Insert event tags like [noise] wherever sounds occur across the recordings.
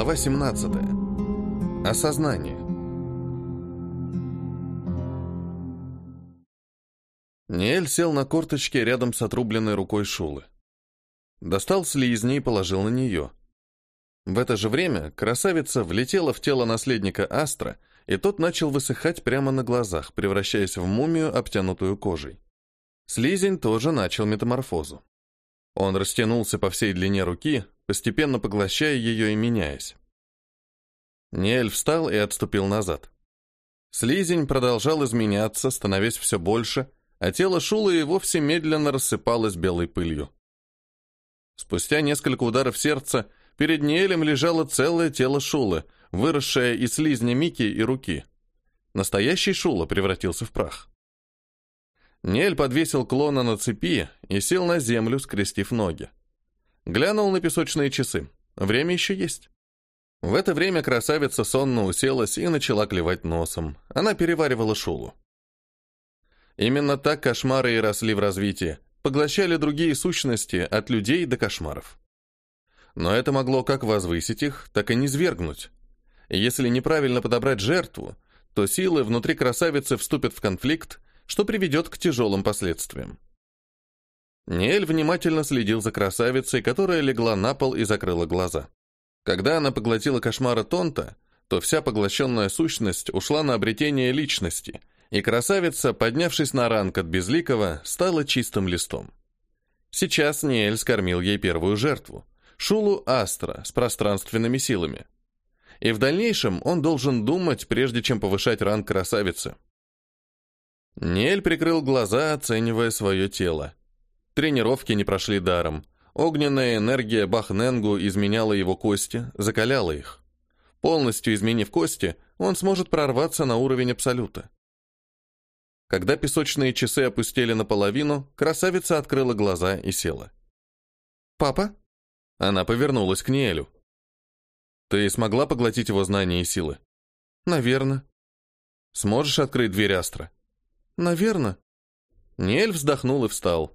Глава 17. Осознание. Ниэль сел на корточки рядом с отрубленной рукой Шулы. Достал слизни и положил на нее. В это же время красавица влетела в тело наследника Астра, и тот начал высыхать прямо на глазах, превращаясь в мумию, обтянутую кожей. Слизень тоже начал метаморфозу. Он растянулся по всей длине руки, постепенно поглощая ее и меняясь. Ниэль встал и отступил назад. Слизень продолжал изменяться, становясь все больше, а тело Шулы и вовсе медленно рассыпалось белой пылью. Спустя несколько ударов сердца перед Ниэлем лежало целое тело Шулы, выросшее из слизня Мики и руки. Настоящий Шула превратился в прах. Ниэль подвесил клона на цепи и сел на землю, скрестив ноги. Глянул на песочные часы. Время еще есть. В это время красавица сонно уселась и начала клевать носом. Она переваривала шулу. Именно так кошмары и росли в развитии, поглощали другие сущности, от людей до кошмаров. Но это могло как возвысить их, так и низвергнуть. Если неправильно подобрать жертву, то силы внутри красавицы вступят в конфликт, что приведет к тяжелым последствиям. Ниэль внимательно следил за красавицей, которая легла на пол и закрыла глаза. Когда она поглотила кошмара Тонта, то вся поглощенная сущность ушла на обретение личности, и красавица, поднявшись на ранг от безликого, стала чистым листом. Сейчас Ниэль скормил ей первую жертву — Шулу Астра с пространственными силами. И в дальнейшем он должен думать, прежде чем повышать ранг красавицы. Ниэль прикрыл глаза, оценивая свое тело. Тренировки не прошли даром. Огненная энергия Бахненгу изменяла его кости, закаляла их. Полностью изменив кости, он сможет прорваться на уровень Абсолюта. Когда песочные часы опустили наполовину, красавица открыла глаза и села. «Папа?» Она повернулась к Ниэлю. «Ты смогла поглотить его знания и силы?» «Наверно». «Сможешь открыть дверь Астра?» «Наверно». Ниэль вздохнул и встал.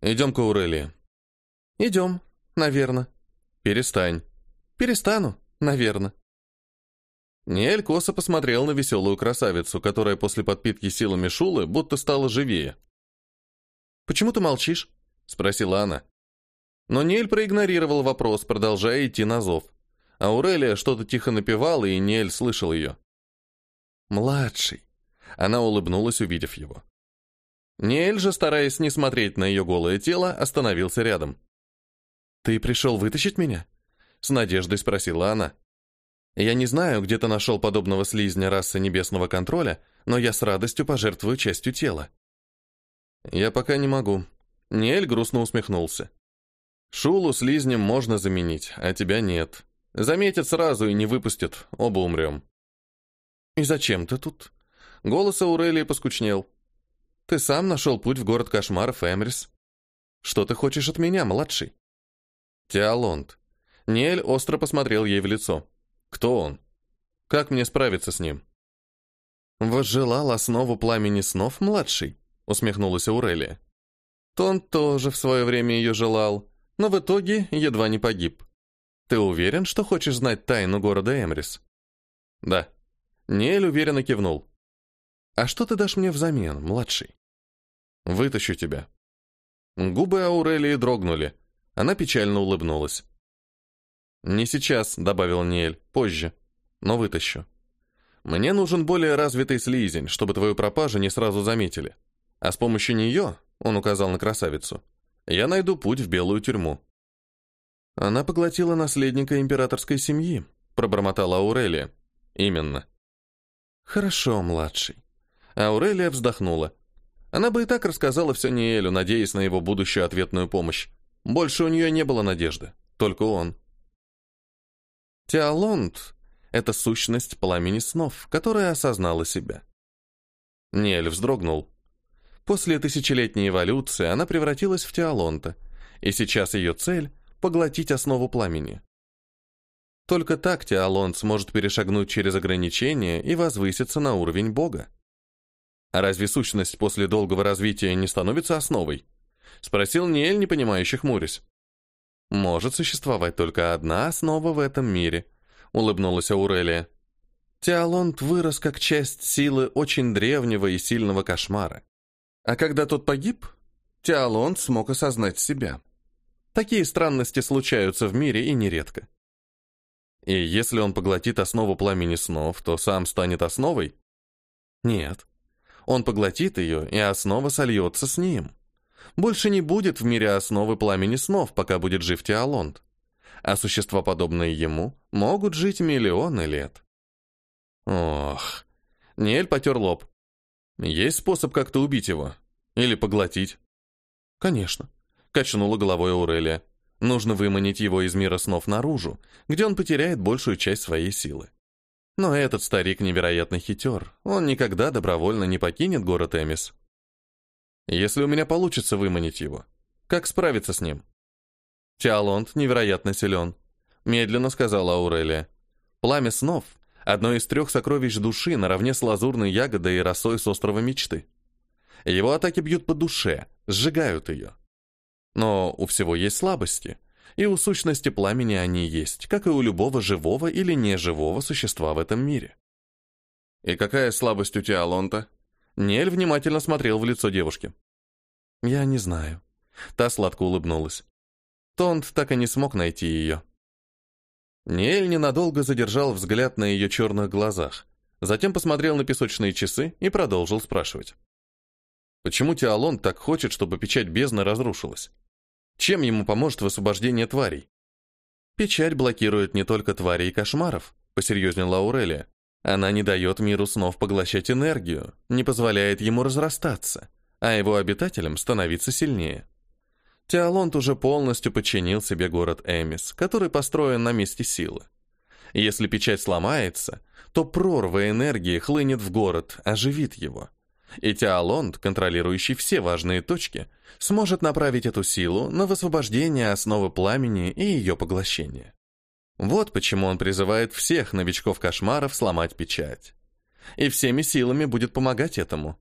«Идем к Аурелии». «Идем, наверно». «Перестань». «Перестану, наверно». Ниэль косо посмотрел на веселую красавицу, которая после подпитки силами Шулы будто стала живее. «Почему ты молчишь?» — спросила она. Но Ниэль проигнорировал вопрос, продолжая идти на зов. Аурелия что-то тихо напевала, и Ниэль слышал ее. «Младший». Она улыбнулась, увидев его. Ниэль же, стараясь не смотреть на ее голое тело, остановился рядом. «Ты пришел вытащить меня?» — с надеждой спросила она. «Я не знаю, где ты нашел подобного слизня расы небесного контроля, но я с радостью пожертвую частью тела». «Я пока не могу». Ниэль грустно усмехнулся. «Шулу слизнем можно заменить, а тебя нет. Заметят сразу и не выпустят, оба умрем». «И зачем ты тут?» Голос Аурелии поскучнел. Ты сам нашел путь в город кошмаров, Эмрис. Что ты хочешь от меня, младший? Теолонд. Ниэль остро посмотрел ей в лицо. Кто он? Как мне справиться с ним? Возжелал основу пламени снов, младший? Усмехнулась Аурелия. Тон тоже в свое время ее желал, но в итоге едва не погиб. Ты уверен, что хочешь знать тайну города Эмрис? Да. Ниэль уверенно кивнул. А что ты дашь мне взамен, младший? Вытащу тебя». Губы Аурелии дрогнули. Она печально улыбнулась. «Не сейчас», — добавил Ниэль, — «позже. Но вытащу. Мне нужен более развитый слизень, чтобы твою пропажу не сразу заметили. А с помощью нее, — он указал на красавицу, — я найду путь в белую тюрьму». Она поглотила наследника императорской семьи, пробормотала Аурелия. «Именно». «Хорошо, младший». Аурелия вздохнула. Она бы и так рассказала все Ниэлю, надеясь на его будущую ответную помощь. Больше у нее не было надежды, только он. Теолонд — это сущность пламени снов, которая осознала себя. Ниэль вздрогнул. После тысячелетней эволюции она превратилась в Теолонта, и сейчас ее цель — поглотить основу пламени. Только так Теолонд сможет перешагнуть через ограничения и возвыситься на уровень Бога. А разве сущность после долгого развития не становится основой? Спросил Ниэль, не понимающий хмурясь. Может существовать только одна основа в этом мире, улыбнулась Аурелия. Теолонт вырос как часть силы очень древнего и сильного кошмара. А когда тот погиб, Теолонт смог осознать себя. Такие странности случаются в мире и нередко. И если он поглотит основу пламени снов, то сам станет основой? Нет. Он поглотит ее, и основа сольется с ним. Больше не будет в мире основы пламени снов, пока будет жив Теолонт. А существа, подобные ему, могут жить миллионы лет. Ох. Ниэль потер лоб. Есть способ как-то убить его? Или поглотить? Конечно. Качнула головой Аурелия. Нужно выманить его из мира снов наружу, где он потеряет большую часть своей силы. Но этот старик невероятно хитер. Он никогда добровольно не покинет город Эмис. Если у меня получится выманить его, как справиться с ним? Тиалонт невероятно силен. Медленно сказала Аурелия. Пламя снов Одно из трех сокровищ души наравне с лазурной ягодой и росой с острова мечты. Его атаки бьют по душе, сжигают ее. Но у всего есть слабости, и у сущности пламени они есть, как и у любого живого или неживого существа в этом мире. «И какая слабость у Теолонта?» Нель внимательно смотрел в лицо девушки. «Я не знаю». Та сладко улыбнулась. Тонт так и не смог найти ее. Ниэль ненадолго задержал взгляд на ее черных глазах, затем посмотрел на песочные часы и продолжил спрашивать. Почему Теолон так хочет, чтобы печать бездны разрушилась? Чем ему поможет высвобождение тварей? Печать блокирует не только твари и кошмаров, посерьезнела Аурелия. Она не дает миру снов поглощать энергию, не позволяет ему разрастаться, а его обитателям становиться сильнее. Теолонт уже полностью подчинил себе город Эмис, который построен на месте силы. Если печать сломается, то прорва энергии хлынет в город, оживит его. И Теолонт, контролирующий все важные точки, сможет направить эту силу на высвобождение основы пламени и ее поглощение. Вот почему он призывает всех новичков-кошмаров сломать печать. И всеми силами будет помогать этому.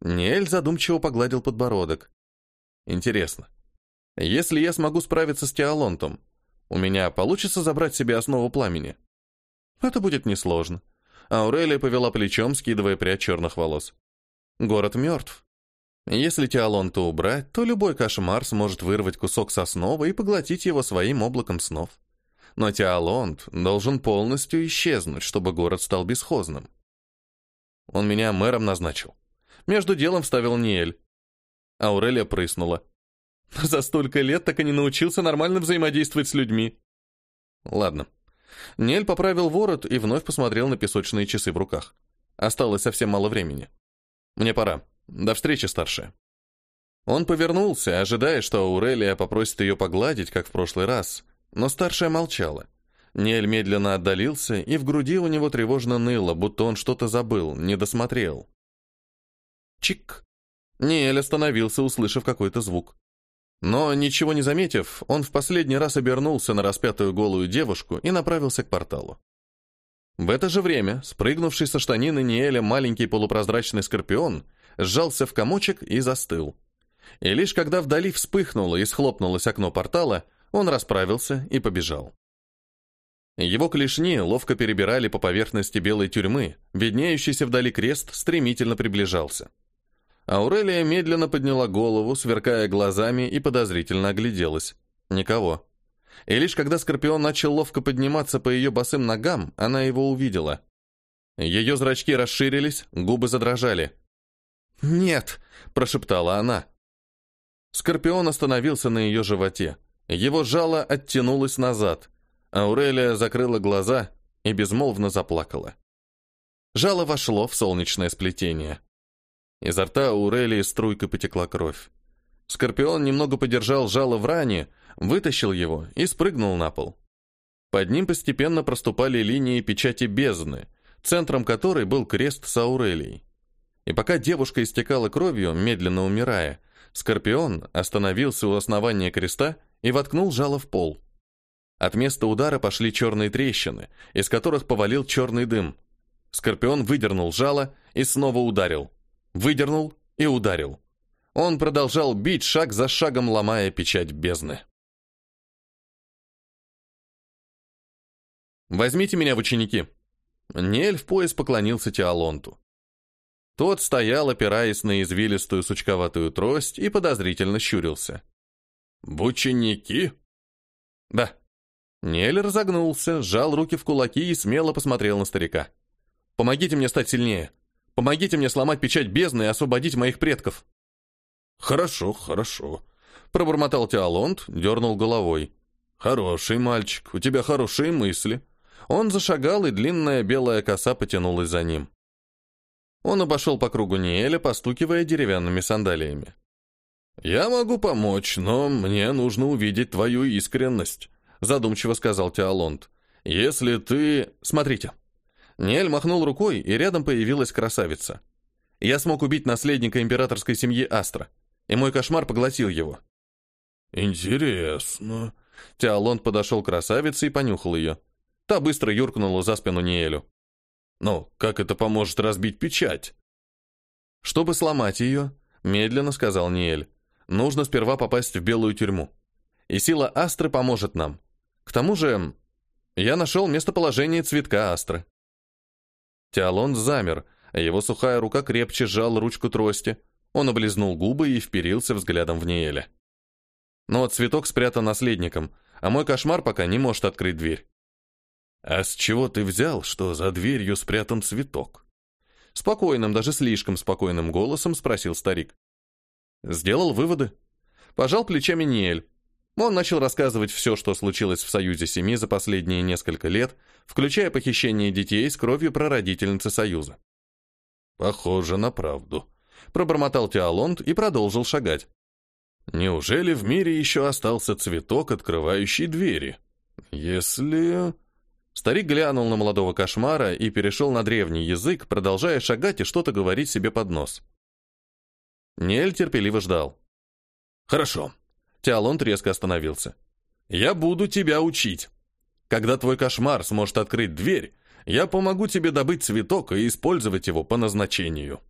Нель задумчиво погладил подбородок. Интересно, если я смогу справиться с Теолонтом, у меня получится забрать себе основу пламени? Это будет несложно. Аурелия повела плечом, скидывая прядь черных волос. Город мертв. Если Теолонта убрать, то любой кошмар сможет вырвать кусок сосновы и поглотить его своим облаком снов. Но Теолонт должен полностью исчезнуть, чтобы город стал бесхозным. Он меня мэром назначил. Между делом вставил Ниэль. Аурелия прыснула. [laughs] За столько лет так и не научился нормально взаимодействовать с людьми. Ладно. Нель поправил ворот и вновь посмотрел на песочные часы в руках. Осталось совсем мало времени. Мне пора. До встречи, старшая. Он повернулся, ожидая, что Аурелия попросит ее погладить, как в прошлый раз, но старшая молчала. Нель медленно отдалился, и в груди у него тревожно ныло, будто он что-то забыл, не досмотрел. Чик! Ниэль остановился, услышав какой-то звук. Но, ничего не заметив, он в последний раз обернулся на распятую голую девушку и направился к порталу. В это же время, спрыгнувший со штанины Ниэля маленький полупрозрачный скорпион сжался в комочек и застыл. И лишь когда вдали вспыхнуло и схлопнулось окно портала, он расправился и побежал. Его клешни ловко перебирали по поверхности белой тюрьмы, виднеющийся вдали крест стремительно приближался. Аурелия медленно подняла голову, сверкая глазами, и подозрительно огляделась. Никого. И лишь когда Скорпион начал ловко подниматься по ее босым ногам, она его увидела. Ее зрачки расширились, губы задрожали. «Нет!» – прошептала она. Скорпион остановился на ее животе. Его жало оттянулось назад. Аурелия закрыла глаза и безмолвно заплакала. Жало вошло в солнечное сплетение. Изо рта у Релии струйкой потекла кровь. Скорпион немного подержал жало в ране, вытащил его и спрыгнул на пол. Под ним постепенно проступали линии печати бездны, центром которой был крест с Аурелией. И пока девушка истекала кровью, медленно умирая, Скорпион остановился у основания креста и воткнул жало в пол. От места удара пошли черные трещины, из которых повалил черный дым. Скорпион выдернул жало и снова ударил выдернул и ударил. Он продолжал бить шаг за шагом, ломая печать бездны. Возьмите меня в ученики». Нель в пояс поклонился Теолонту. Тот стоял, опираясь на извилистую сучковатую трость, и подозрительно щурился. «В ученики?» «Да». Нель разогнулся, сжал руки в кулаки и смело посмотрел на старика. «Помогите мне стать сильнее. Помогите мне сломать печать бездны и освободить моих предков». «Хорошо, хорошо», — пробормотал Теолонт, дернул головой. «Хороший мальчик, у тебя хорошие мысли». Он зашагал, и длинная белая коса потянулась за ним. Он обошел по кругу Ниэля, постукивая деревянными сандалиями. «Я могу помочь, но мне нужно увидеть твою искренность», задумчиво сказал Теолонт. «Если ты...» «Смотрите». Ниэль махнул рукой, и рядом появилась красавица. Я смог убить наследника императорской семьи Астра, и мой кошмар поглотил его. «Интересно». Теолонт подошел к красавице и понюхал ее. Та быстро юркнула за спину Ниэлю. «Ну, как это поможет разбить печать?» «Чтобы сломать ее», — медленно сказал Ниэль, «нужно сперва попасть в белую тюрьму. И сила Астры поможет нам. К тому же, я нашел местоположение цветка Астры». Теолон замер, а его сухая рука крепче сжала ручку трости. Он облизнул губы и вперился взглядом в Ниэля. Но цветок спрятан наследником, а мой кошмар пока не может открыть дверь. «А с чего ты взял, что за дверью спрятан цветок?» Спокойным, даже слишком спокойным голосом спросил старик. Сделал выводы. Пожал плечами Ниэль. Он начал рассказывать все, что случилось в Союзе Семи за последние несколько лет, включая похищение детей с кровью прародительницы Союза. «Похоже на правду», — пробормотал Теолонд и продолжил шагать. «Неужели в мире еще остался цветок, открывающий двери? Если...» Старик глянул на молодого кошмара и перешел на древний язык, продолжая шагать и что-то говорить себе под нос. Нель терпеливо ждал. «Хорошо». Теолонт резко остановился. «Я буду тебя учить. Когда твой кошмар сможет открыть дверь, я помогу тебе добыть цветок и использовать его по назначению».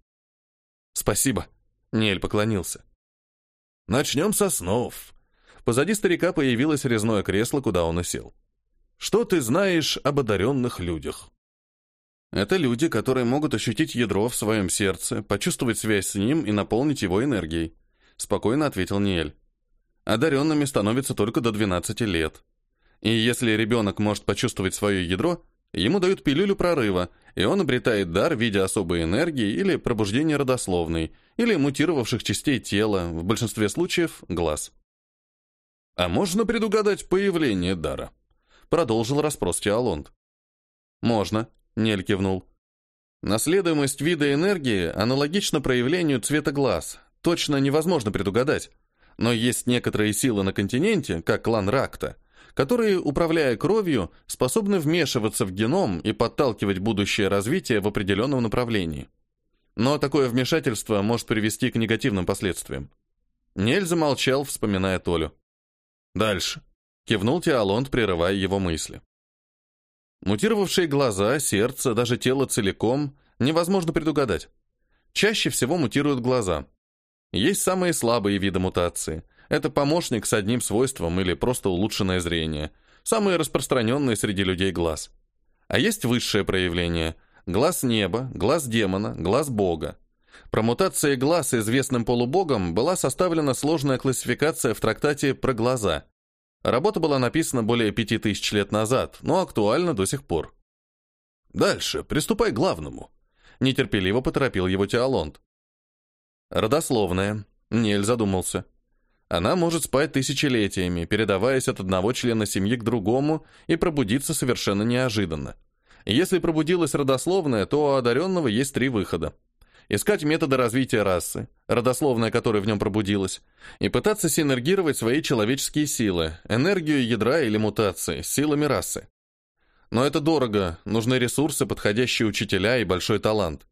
«Спасибо», — Нель поклонился. «Начнем со снов». Позади старика появилось резное кресло, куда он и сел. Что ты знаешь об одаренных людях? Это люди, которые могут ощутить ядро в своем сердце, почувствовать связь с ним и наполнить его энергией. Спокойно ответил Ниэль. Одаренными становятся только до 12 лет. И если ребенок может почувствовать свое ядро, ему дают пилюлю прорыва, и он обретает дар в виде особой энергии или пробуждения родословной, или мутировавших частей тела, в большинстве случаев – глаз. А можно предугадать появление дара? Продолжил расспрос Теолонд. «Можно», — Нель кивнул. «Наследуемость вида энергии аналогична проявлению цвета глаз. Точно невозможно предугадать. Но есть некоторые силы на континенте, как клан Ракта, которые, управляя кровью, способны вмешиваться в геном и подталкивать будущее развитие в определенном направлении. Но такое вмешательство может привести к негативным последствиям. Нель замолчал, вспоминая Толю. «Дальше», Кивнул Теолонд, прерывая его мысли. Мутировавшие глаза, сердце, даже тело целиком невозможно предугадать. Чаще всего мутируют глаза. Есть самые слабые виды мутации. Это помощник с одним свойством или просто улучшенное зрение. Самые распространенные среди людей глаз. А есть высшее проявление. Глаз неба, глаз демона, глаз бога. Про мутации глаз известным полубогом была составлена сложная классификация в трактате «Про глаза», Работа была написана более пяти тысяч лет назад, но актуальна до сих пор. «Дальше, приступай к главному», — нетерпеливо поторопил его Теолонд. Родословная. Нель задумался. Она может спать тысячелетиями, передаваясь от одного члена семьи к другому и пробудиться совершенно неожиданно. Если пробудилась родословная, то у одаренного есть три выхода искать методы развития расы, родословная которой в нем пробудилась, и пытаться синергировать свои человеческие силы, энергию ядра или мутации, с силами расы. Но это дорого, нужны ресурсы, подходящие учителя и большой талант.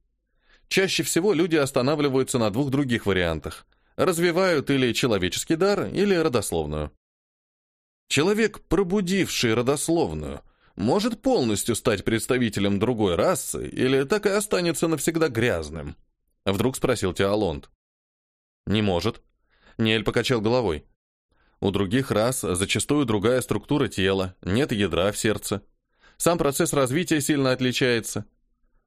Чаще всего люди останавливаются на двух других вариантах. Развивают или человеческий дар, или родословную. Человек, пробудивший родословную, может полностью стать представителем другой расы или так и останется навсегда грязным? Вдруг спросил Теолонд. «Не может». Ниэль покачал головой. «У других рас зачастую другая структура тела, нет ядра в сердце. Сам процесс развития сильно отличается.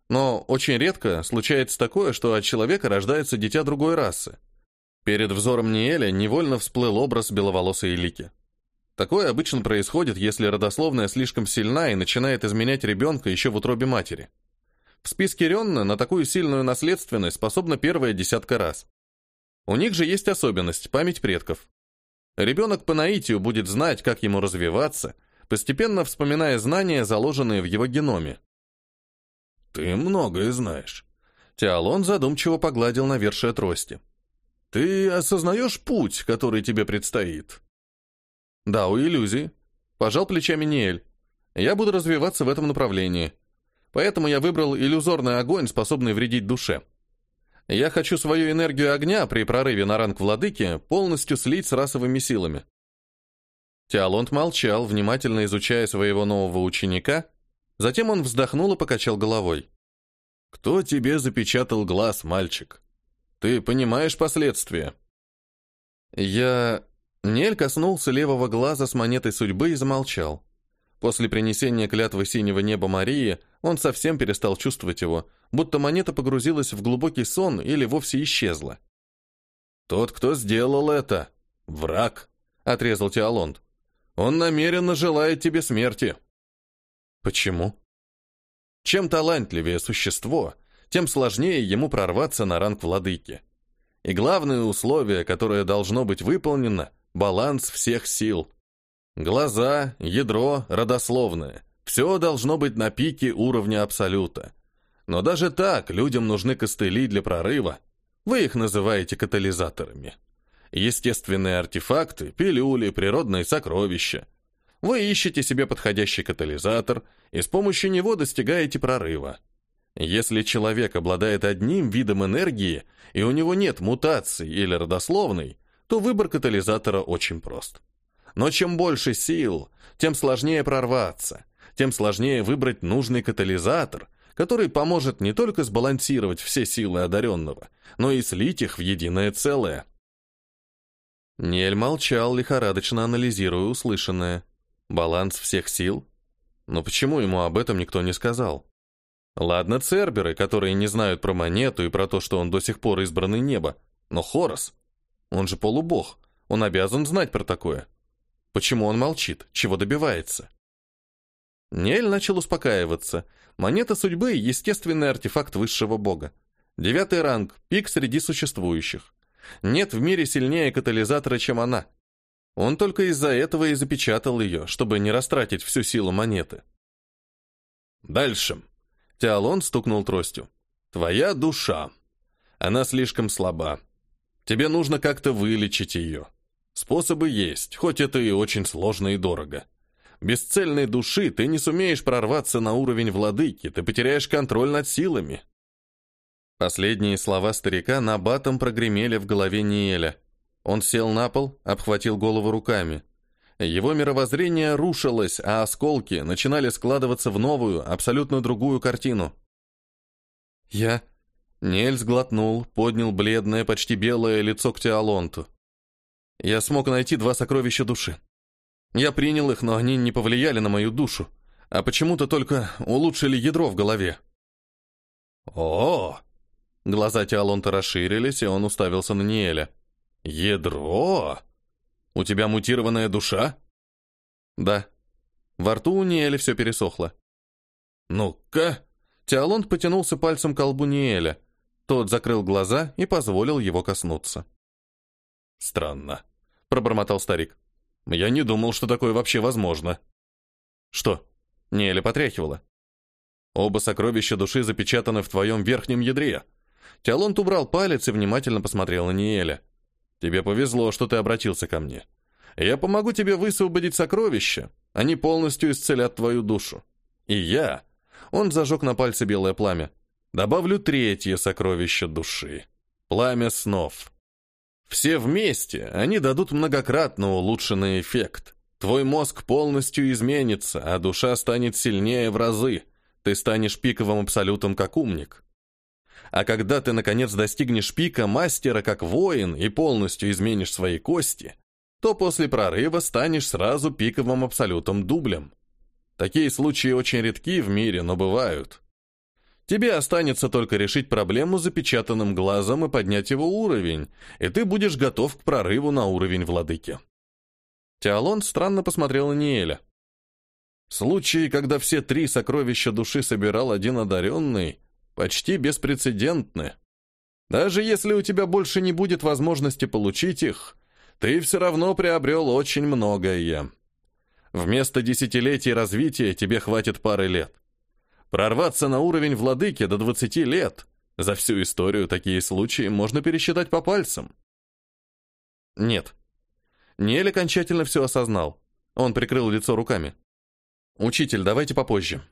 Но очень редко случается такое, что от человека рождается дитя другой расы. Перед взором Ниэля невольно всплыл образ беловолосой Лики. Такое обычно происходит, если родословная слишком сильна и начинает изменять ребенка еще в утробе матери. В списке Ренна на такую сильную наследственность способна первая десятка раз. У них же есть особенность – память предков. Ребенок по наитию будет знать, как ему развиваться, постепенно вспоминая знания, заложенные в его геноме. «Ты многое знаешь». Теолон задумчиво погладил навершие трости. «Ты осознаешь путь, который тебе предстоит?» «Да, у иллюзии». Пожал плечами Ниэль. «Я буду развиваться в этом направлении. Поэтому я выбрал иллюзорный огонь, способный вредить душе. Я хочу свою энергию огня при прорыве на ранг владыки полностью слить с расовыми силами. Теолонт молчал, внимательно изучая своего нового ученика, затем он вздохнул и покачал головой. «Кто тебе запечатал глаз, мальчик? Ты понимаешь последствия?» Я... Нель коснулся левого глаза с монетой судьбы и замолчал. После принесения клятвы синего неба Марии он совсем перестал чувствовать его, будто монета погрузилась в глубокий сон или вовсе исчезла. «Тот, кто сделал это, враг», — отрезал Теолонд. «Он намеренно желает тебе смерти». «Почему?» Чем талантливее существо, тем сложнее ему прорваться на ранг владыки. И главное условие, которое должно быть выполнено — баланс всех сил. Глаза, ядро, родословное. Все должно быть на пике уровня абсолюта. Но даже так людям нужны костыли для прорыва. Вы их называете катализаторами. Естественные артефакты, пилюли, природные сокровища. Вы ищете себе подходящий катализатор и с помощью него достигаете прорыва. Если человек обладает одним видом энергии, и у него нет мутаций или родословной, то выбор катализатора очень прост. Но чем больше сил, тем сложнее прорваться, тем сложнее выбрать нужный катализатор, который поможет не только сбалансировать все силы одаренного, но и слить их в единое целое. Нель молчал, лихорадочно анализируя услышанное. Баланс всех сил? Но почему ему об этом никто не сказал? Ладно, церберы, которые не знают про монету и про то, что он до сих пор избранный небо, но Хорос, он же полубог, он обязан знать про такое. Почему он молчит? Чего добивается? Нель начал успокаиваться. Монета судьбы — естественный артефакт высшего бога. Девятый ранг, пик среди существующих. Нет в мире сильнее катализатора, чем она. Он только из-за этого и запечатал ее, чтобы не растратить всю силу монеты. Дальше. Теолон стукнул тростью. Твоя душа. Она слишком слаба. Тебе нужно как-то вылечить ее. Способы есть, хоть это и очень сложно и дорого. Без цельной души ты не сумеешь прорваться на уровень владыки, ты потеряешь контроль над силами. Последние слова старика на батом прогремели в голове Ниэля. Он сел на пол, обхватил голову руками. Его мировоззрение рушилось, а осколки начинали складываться в новую, абсолютно другую картину. «Я...» Нель сглотнул, поднял бледное, почти белое лицо к Теолонту. Я смог найти два сокровища души. Я принял их, но они не повлияли на мою душу, а почему-то только улучшили ядро в голове. О! Глаза Теолонта расширились, и он уставился на Ниэля. Ядро? У тебя мутированная душа? Да. Во рту у Ниэля все пересохло. Ну-ка. Теолонт потянулся пальцем к колбу Ниэля. Тот закрыл глаза и позволил его коснуться. «Странно», — пробормотал старик. «Я не думал, что такое вообще возможно». «Что?» — Неля потряхивала. «Оба сокровища души запечатаны в твоем верхнем ядре». Теолонт убрал палец и внимательно посмотрел на Ниэля. «Тебе повезло, что ты обратился ко мне. Я помогу тебе высвободить сокровища. Они полностью исцелят твою душу. И я...» Он зажег на пальце белое пламя. «Добавлю третье сокровище души. Пламя снов». Все вместе они дадут многократно улучшенный эффект. Твой мозг полностью изменится, а душа станет сильнее в разы. Ты станешь пиковым абсолютом как умник. А когда ты, наконец, достигнешь пика мастера как воин и полностью изменишь свои кости, то после прорыва станешь сразу пиковым абсолютом дублем. Такие случаи очень редки в мире, но бывают. Тебе останется только решить проблему с запечатанным глазом и поднять его уровень, и ты будешь готов к прорыву на уровень владыки. Теолон странно посмотрел на Ниэля. Случаи, когда все три сокровища души собирал один одаренный, почти беспрецедентны. Даже если у тебя больше не будет возможности получить их, ты все равно приобрел очень многое. Вместо десятилетий развития тебе хватит пары лет. Прорваться на уровень владыки до 20 лет. За всю историю такие случаи можно пересчитать по пальцам. Нет. Нель окончательно все осознал. Он прикрыл лицо руками. «Учитель, давайте попозже.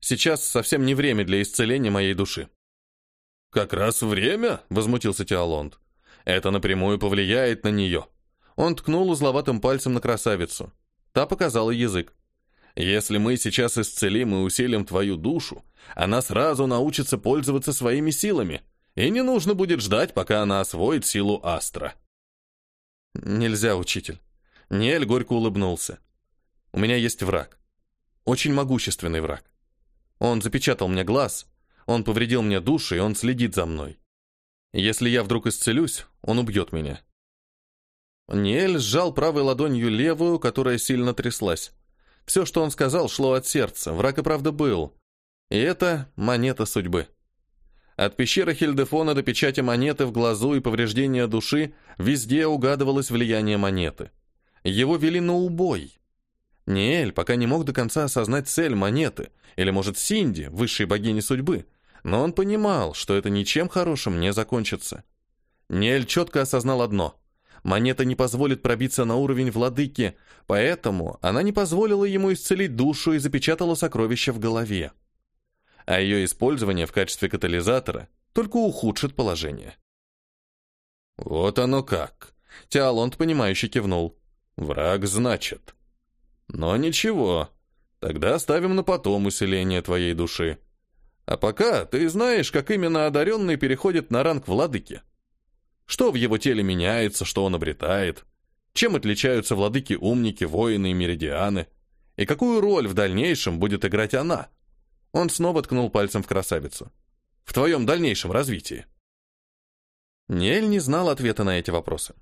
Сейчас совсем не время для исцеления моей души». «Как раз время?» — возмутился Теолонд. «Это напрямую повлияет на нее». Он ткнул узловатым пальцем на красавицу. Та показала язык. Если мы сейчас исцелим и усилим твою душу, она сразу научится пользоваться своими силами, и не нужно будет ждать, пока она освоит силу Астра. Нельзя, учитель. Ниэль горько улыбнулся. У меня есть враг. Очень могущественный враг. Он запечатал мне глаз, он повредил мне душу, и он следит за мной. Если я вдруг исцелюсь, он убьет меня. Ниэль сжал правой ладонью левую, которая сильно тряслась. Все, что он сказал, шло от сердца, враг и правда был. И это монета судьбы. От пещеры Хильдефона до печати монеты в глазу и повреждения души везде угадывалось влияние монеты. Его вели на убой. Ниэль пока не мог до конца осознать цель монеты, или, может, Синди, высшей богини судьбы, но он понимал, что это ничем хорошим не закончится. Ниэль четко осознал одно монета не позволит пробиться на уровень владыки, поэтому она не позволила ему исцелить душу и запечатала сокровище в голове. А ее использование в качестве катализатора только ухудшит положение. «Вот оно как!» Теолонт, понимающе кивнул. «Враг, значит. Но ничего, тогда оставим на потом усиление твоей души. А пока ты знаешь, как именно одаренный переходит на ранг владыки». Что в его теле меняется, что он обретает? Чем отличаются владыки-умники, воины и меридианы? И какую роль в дальнейшем будет играть она? Он снова ткнул пальцем в красавицу. В твоем дальнейшем развитии. Ниэль не знал ответа на эти вопросы.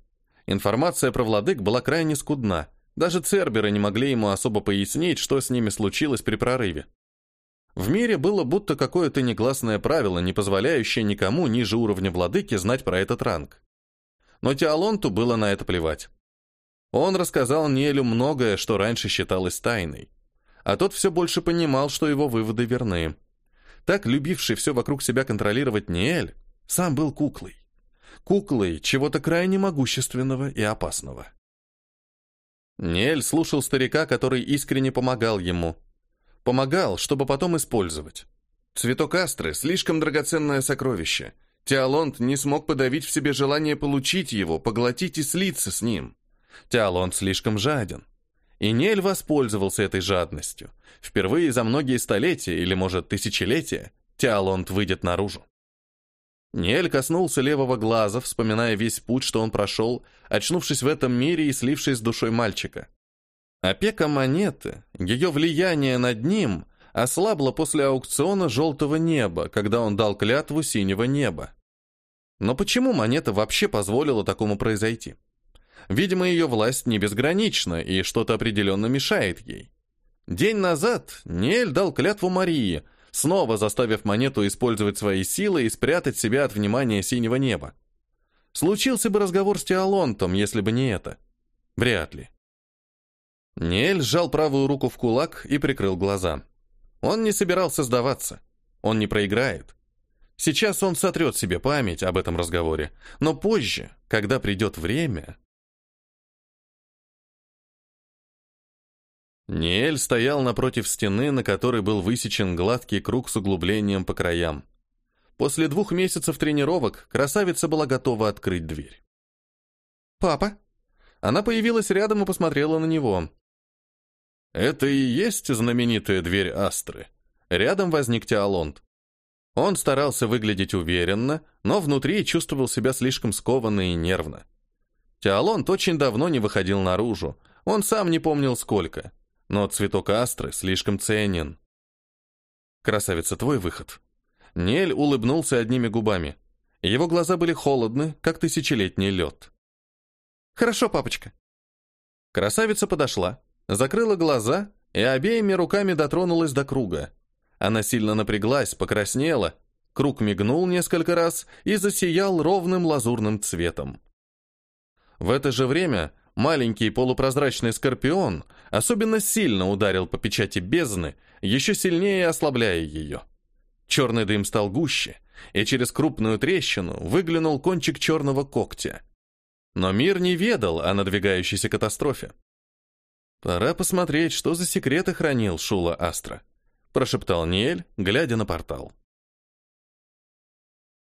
Информация про владык была крайне скудна. Даже церберы не могли ему особо пояснить, что с ними случилось при прорыве. В мире было будто какое-то негласное правило, не позволяющее никому ниже уровня владыки знать про этот ранг. Но Теолонту было на это плевать. Он рассказал Ниэлю многое, что раньше считалось тайной. А тот все больше понимал, что его выводы верны. Так любивший все вокруг себя контролировать Ниэль сам был куклой. Куклой чего-то крайне могущественного и опасного. Ниэль слушал старика, который искренне помогал ему – Помогал, чтобы потом использовать. Цветок астры – слишком драгоценное сокровище. Теолонт не смог подавить в себе желание получить его, поглотить и слиться с ним. Теолонт слишком жаден. И Нель воспользовался этой жадностью. Впервые за многие столетия, или, может, тысячелетия, Теолонт выйдет наружу. Нель коснулся левого глаза, вспоминая весь путь, что он прошел, очнувшись в этом мире и слившись с душой мальчика. Опека монеты, ее влияние над ним ослабло после аукциона желтого неба, когда он дал клятву синего неба. Но почему монета вообще позволила такому произойти? Видимо, ее власть не безгранична, и что-то определенно мешает ей. День назад Нель дал клятву Марии, снова заставив монету использовать свои силы и спрятать себя от внимания синего неба. Случился бы разговор с Теолонтом, если бы не это. Вряд ли. Ниэль сжал правую руку в кулак и прикрыл глаза. Он не собирался сдаваться. Он не проиграет. Сейчас он сотрет себе память об этом разговоре, но позже, когда придет время... Ниэль стоял напротив стены, на которой был высечен гладкий круг с углублением по краям. После двух месяцев тренировок красавица была готова открыть дверь. «Папа?» Она появилась рядом и посмотрела на него. Это и есть знаменитая дверь Астры. Рядом возник Теолонт. Он старался выглядеть уверенно, но внутри чувствовал себя слишком скованно и нервно. Теолонт очень давно не выходил наружу, он сам не помнил сколько. но цветок астры слишком ценен. Красавица, твой выход. Нель улыбнулся одними губами. Его глаза были холодны, как тысячелетний лед. Хорошо, папочка. Красавица подошла, закрыла глаза и обеими руками дотронулась до круга. Она сильно напряглась, покраснела, круг мигнул несколько раз и засиял ровным лазурным цветом. В это же время маленький полупрозрачный скорпион особенно сильно ударил по печати бездны, еще сильнее ослабляя ее. Черный дым стал гуще, и через крупную трещину выглянул кончик черного когтя. Но мир не ведал о надвигающейся катастрофе. «Пора посмотреть, что за секреты хранил Шула Астра», прошептал Ниэль, глядя на портал.